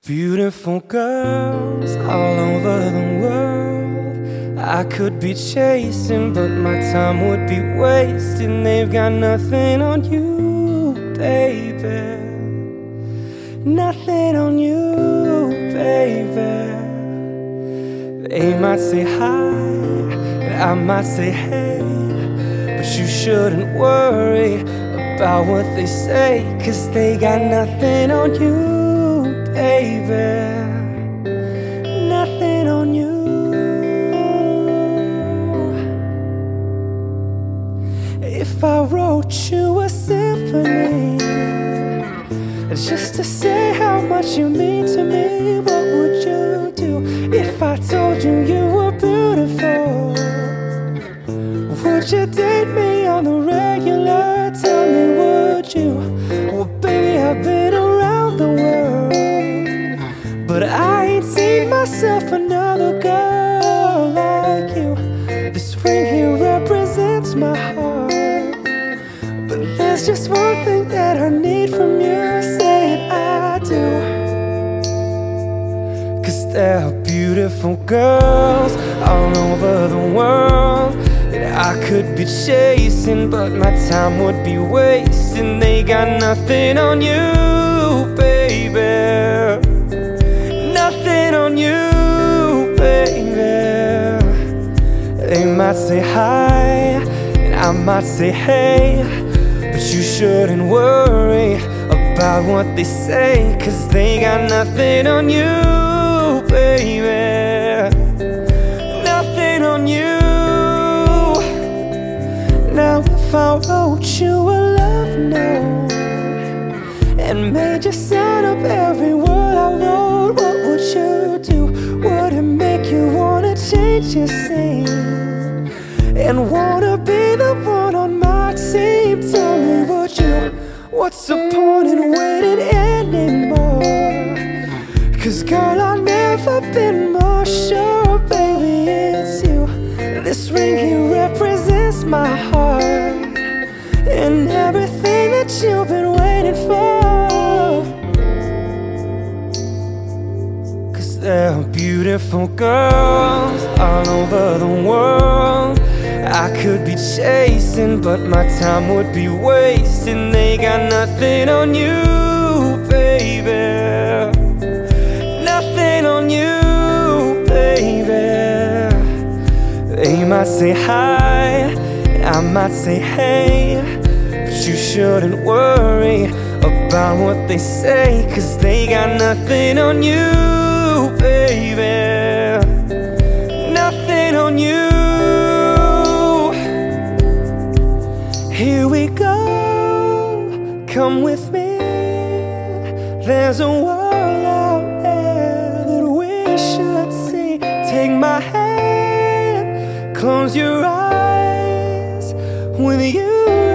Beautiful girls all over the world. I could be chasing, but my time would be wasting. They've got nothing on you, baby. Nothing on you, baby. They might say hi, I might say hey. But you shouldn't worry about what they say, cause they got nothing on you baby. Nothing on you. If I wrote you a symphony, just to say how much you mean to me, what would you do if I told you you were beautiful? Would you date me But I ain't seen myself another girl like you. This ring here represents my heart. But there's just one thing that I need from you. Say it, I do. Cause there are beautiful girls all over the world that I could be chasing, but my time would be wasting. They got nothing on you, might say hi, and I might say hey, but you shouldn't worry about what they say, cause they got nothing on you, baby. Nothing on you. Now, if I wrote you a love note and made you sign up every word I wrote, what would you do? Would it make you wanna change your scene and wanna be the one on my team? Tell me, what you? What's the point in waiting anymore? Cause girl, I've never been more sure, baby, it's you. This ring here represents my heart and everything that you've been waiting for. Cause there are beautiful girls all over the world. I could be chasing, but my time would be wasting. They got nothing on you, baby. Nothing on you, baby. They might say hi, I might say hey, but you shouldn't worry about what they say, cause they got nothing on you, come with me. There's a world out there that we should see. Take my hand, close your eyes with you.